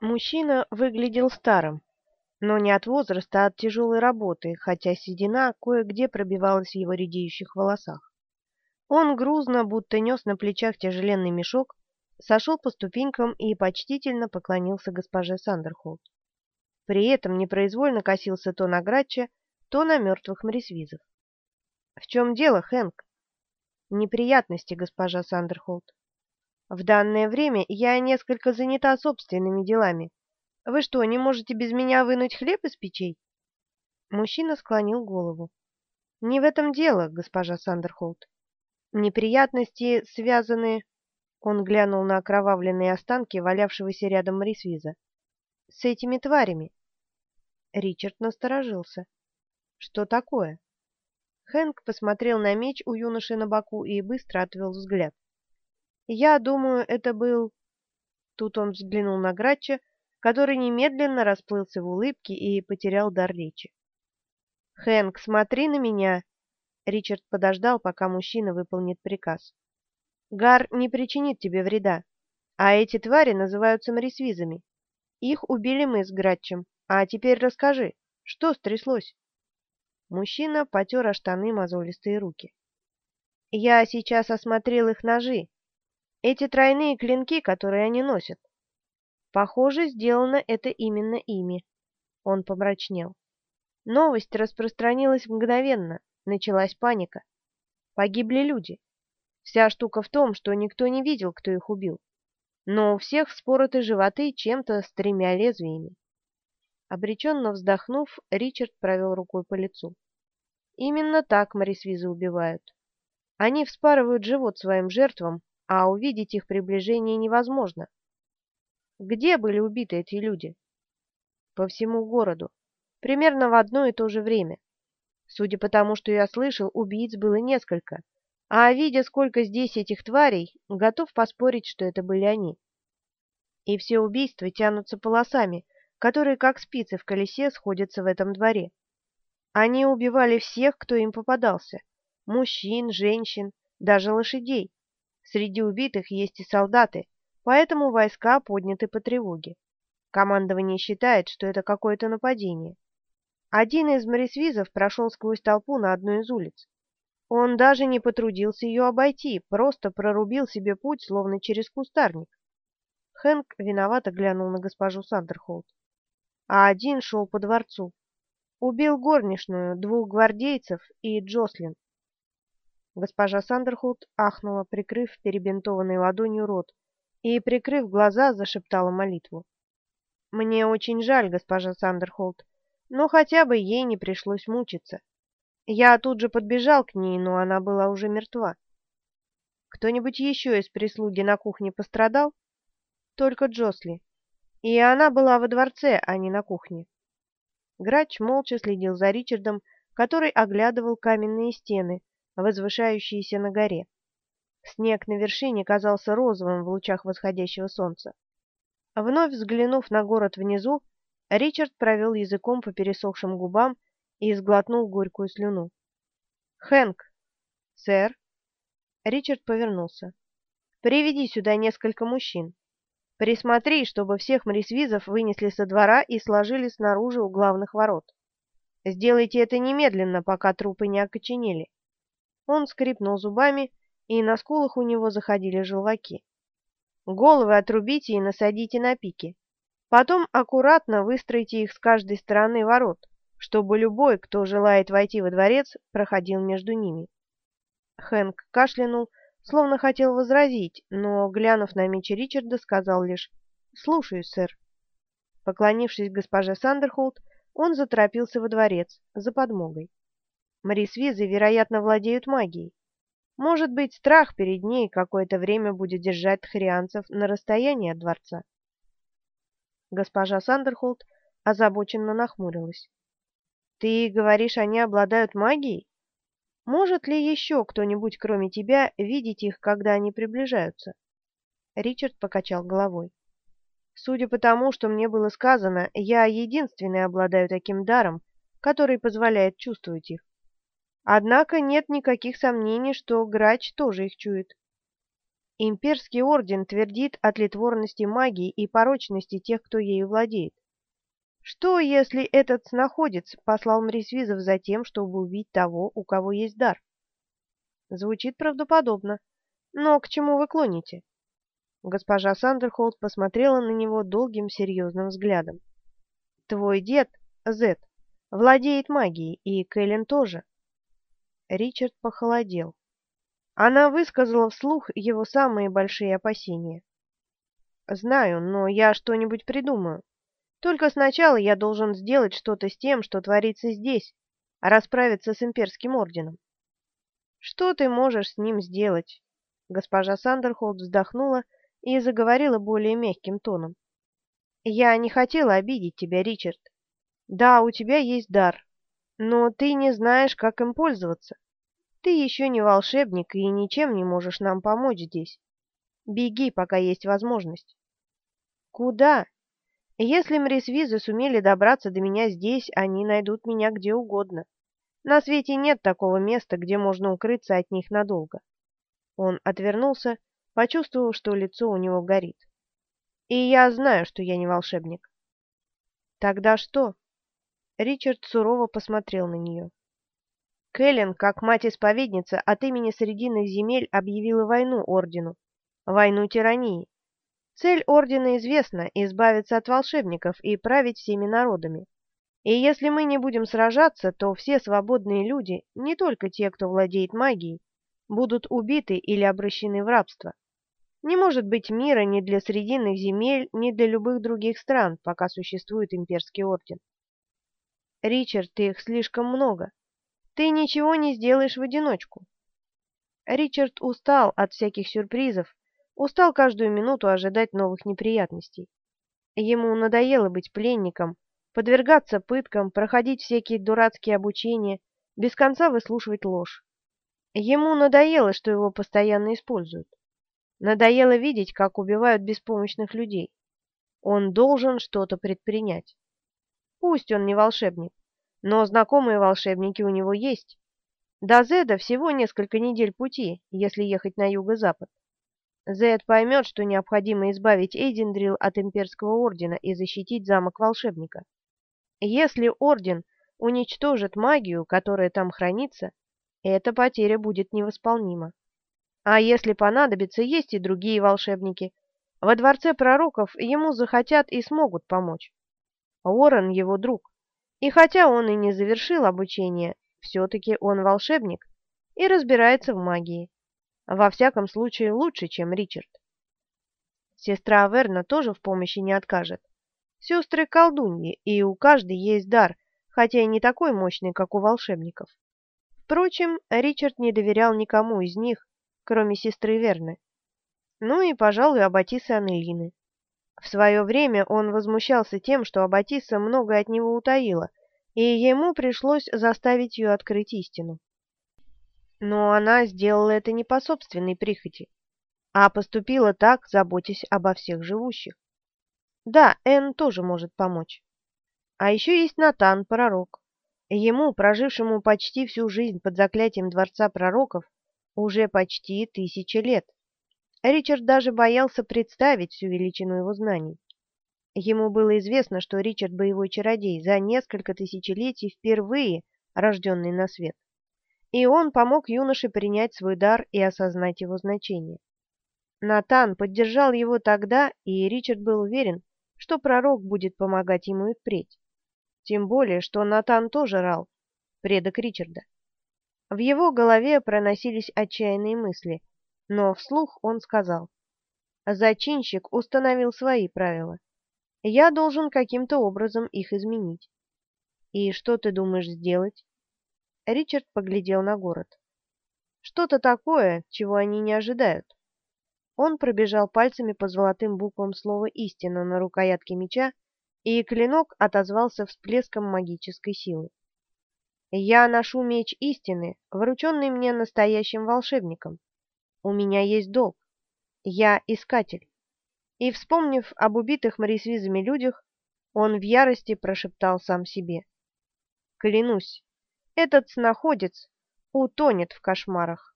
Мужчина выглядел старым, но не от возраста, а от тяжелой работы, хотя седина кое-где пробивалась в его редеющих волосах. Он грузно, будто нес на плечах тяжеленный мешок, сошел по ступенькам и почтительно поклонился госпоже Сандерхолд. При этом непроизвольно косился то на Грача, то на мертвых мрисвизов. — В чем дело, Хэнк? — Неприятности, госпожа Сандерхолд. В данное время я несколько занята собственными делами. Вы что, не можете без меня вынуть хлеб из печей? Мужчина склонил голову. Не в этом дело, госпожа Сандерхолд. Неприятности связаны... Он глянул на окровавленные останки валявшегося рядом Морисвиза. С этими тварями. Ричард насторожился. Что такое? Хэнк посмотрел на меч у юноши на боку и быстро отвел взгляд. Я думаю, это был... Тут он взглянул на Грача, который немедленно расплылся в улыбке и потерял дар речи. «Хэнк, смотри на меня!» Ричард подождал, пока мужчина выполнит приказ. «Гар не причинит тебе вреда, а эти твари называются морисвизами. Их убили мы с Гратчем, а теперь расскажи, что стряслось?» Мужчина потер о штаны мозолистые руки. «Я сейчас осмотрел их ножи, эти тройные клинки, которые они носят. Похоже, сделано это именно ими. Он помрачнел. Новость распространилась мгновенно, началась паника. Погибли люди. Вся штука в том, что никто не видел, кто их убил. Но у всех вспороты животы чем-то с тремя лезвиями. Обреченно вздохнув, Ричард провел рукой по лицу. Именно так морисвизы убивают. Они вспарывают живот своим жертвам, а увидеть их приближение невозможно. Где были убиты эти люди? По всему городу, примерно в одно и то же время. Судя по тому, что я слышал, убийц было несколько, а видя, сколько здесь этих тварей, готов поспорить, что это были они. И все убийства тянутся полосами, которые, как спицы в колесе, сходятся в этом дворе. Они убивали всех, кто им попадался – мужчин, женщин, даже лошадей. Среди убитых есть и солдаты, поэтому войска подняты по тревоге. Командование считает, что это какое-то нападение. Один из морисвизов прошел сквозь толпу на одну из улиц. Он даже не потрудился ее обойти, просто прорубил себе путь, словно через кустарник. Хэнк виновато глянул на госпожу Сандерхолд. А один шел по дворцу. Убил горничную, двух гвардейцев и Джослин. Госпожа Сандерхолд ахнула, прикрыв перебинтованной ладонью рот, и, прикрыв глаза, зашептала молитву. «Мне очень жаль, госпожа Сандерхолд, но хотя бы ей не пришлось мучиться. Я тут же подбежал к ней, но она была уже мертва. Кто-нибудь еще из прислуги на кухне пострадал? Только Джосли. И она была во дворце, а не на кухне». Грач молча следил за Ричардом, который оглядывал каменные стены, возвышающиеся на горе. Снег на вершине казался розовым в лучах восходящего солнца. Вновь взглянув на город внизу, Ричард провел языком по пересохшим губам и сглотнул горькую слюну. «Хэнк!» «Сэр?» Ричард повернулся. «Приведи сюда несколько мужчин. Присмотри, чтобы всех морисвизов вынесли со двора и сложили снаружи у главных ворот. Сделайте это немедленно, пока трупы не окоченели. Он скрипнул зубами, и на скулах у него заходили желваки. Головы отрубите и насадите на пики. Потом аккуратно выстройте их с каждой стороны ворот, чтобы любой, кто желает войти во дворец, проходил между ними. Хэнк кашлянул, словно хотел возразить, но, глянув на меч Ричарда, сказал лишь «Слушаюсь, сэр». Поклонившись госпоже Сандерхолд, он заторопился во дворец за подмогой. Морисвизы, вероятно, владеют магией. Может быть, страх перед ней какое-то время будет держать тхарианцев на расстоянии от дворца. Госпожа Сандерхолд озабоченно нахмурилась. «Ты говоришь, они обладают магией? Может ли еще кто-нибудь, кроме тебя, видеть их, когда они приближаются?» Ричард покачал головой. «Судя по тому, что мне было сказано, я единственный обладаю таким даром, который позволяет чувствовать их. Однако нет никаких сомнений, что грач тоже их чует. Имперский орден твердит о тлетворности магии и порочности тех, кто ею владеет. Что, если этот снаходец послал Мрисвизов за тем, чтобы убить того, у кого есть дар? Звучит правдоподобно. Но к чему вы клоните? Госпожа Сандерхолд посмотрела на него долгим серьезным взглядом. Твой дед, Зет, владеет магией, и Кэлен тоже. Ричард похолодел. Она высказала вслух его самые большие опасения. «Знаю, но я что-нибудь придумаю. Только сначала я должен сделать что-то с тем, что творится здесь, расправиться с имперским орденом». «Что ты можешь с ним сделать?» Госпожа Сандерхолд вздохнула и заговорила более мягким тоном. «Я не хотела обидеть тебя, Ричард. Да, у тебя есть дар, но ты не знаешь, как им пользоваться. Ты еще не волшебник и ничем не можешь нам помочь здесь. Беги, пока есть возможность». «Куда?» Если мрисвизы сумели добраться до меня здесь, они найдут меня где угодно. На свете нет такого места, где можно укрыться от них надолго. Он отвернулся, почувствовав, что лицо у него горит. И я знаю, что я не волшебник. Тогда что? Ричард сурово посмотрел на нее. Кэлен, как мать-исповедница, от имени Срединных земель объявила войну Ордену, войну тирании. Цель Ордена известна – избавиться от волшебников и править всеми народами. И если мы не будем сражаться, то все свободные люди, не только те, кто владеет магией, будут убиты или обращены в рабство. Не может быть мира ни для Срединных земель, ни для любых других стран, пока существует имперский орден. Ричард, их слишком много. Ты ничего не сделаешь в одиночку. Ричард устал от всяких сюрпризов, устал каждую минуту ожидать новых неприятностей. Ему надоело быть пленником, подвергаться пыткам, проходить всякие дурацкие обучения, без конца выслушивать ложь. Ему надоело, что его постоянно используют. Надоело видеть, как убивают беспомощных людей. Он должен что-то предпринять. Пусть он не волшебник, но знакомые волшебники у него есть. До Зеда всего несколько недель пути, если ехать на юго-запад. Зед поймет, что необходимо избавить Эйдендрил от имперского ордена и защитить замок волшебника. Если орден уничтожит магию, которая там хранится, эта потеря будет невосполнима. А если понадобится, есть и другие волшебники. Во дворце пророков ему захотят и смогут помочь. Уоррен его друг. И хотя он и не завершил обучение, все-таки он волшебник и разбирается в магии. Во всяком случае, лучше, чем Ричард. Сестра Аверна тоже в помощи не откажет. Сестры колдуньи, и у каждой есть дар, хотя и не такой мощный, как у волшебников. Впрочем, Ричард не доверял никому из них, кроме сестры Верны. Ну и, пожалуй, Аббатисы Аннелины. В свое время он возмущался тем, что Аббатиса многое от него утаила, и ему пришлось заставить ее открыть истину. Но она сделала это не по собственной прихоти, а поступила так, заботясь обо всех живущих. Да, Энн тоже может помочь. А еще есть Натан, пророк. Ему, прожившему почти всю жизнь под заклятием Дворца Пророков, уже почти тысяча лет. Ричард даже боялся представить всю величину его знаний. Ему было известно, что Ричард – боевой чародей, за несколько тысячелетий впервые рожденный на свет. И он помог юноше принять свой дар и осознать его значение. Натан поддержал его тогда, и Ричард был уверен, что пророк будет помогать ему и впредь. Тем более, что Натан тоже рал, предок Ричарда. В его голове проносились отчаянные мысли, но вслух он сказал. Зачинщик установил свои правила. Я должен каким-то образом их изменить. И что ты думаешь сделать? Ричард поглядел на город. Что-то такое, чего они не ожидают. Он пробежал пальцами по золотым буквам слова «истина» на рукоятке меча, и клинок отозвался всплеском магической силы. Я ношу меч истины, врученный мне настоящим волшебником. У меня есть долг. Я искатель. И, вспомнив об убитых морисвизами людях, он в ярости прошептал сам себе. Клянусь, этот снаходец утонет в кошмарах.